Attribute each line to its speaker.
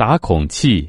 Speaker 1: 打孔器。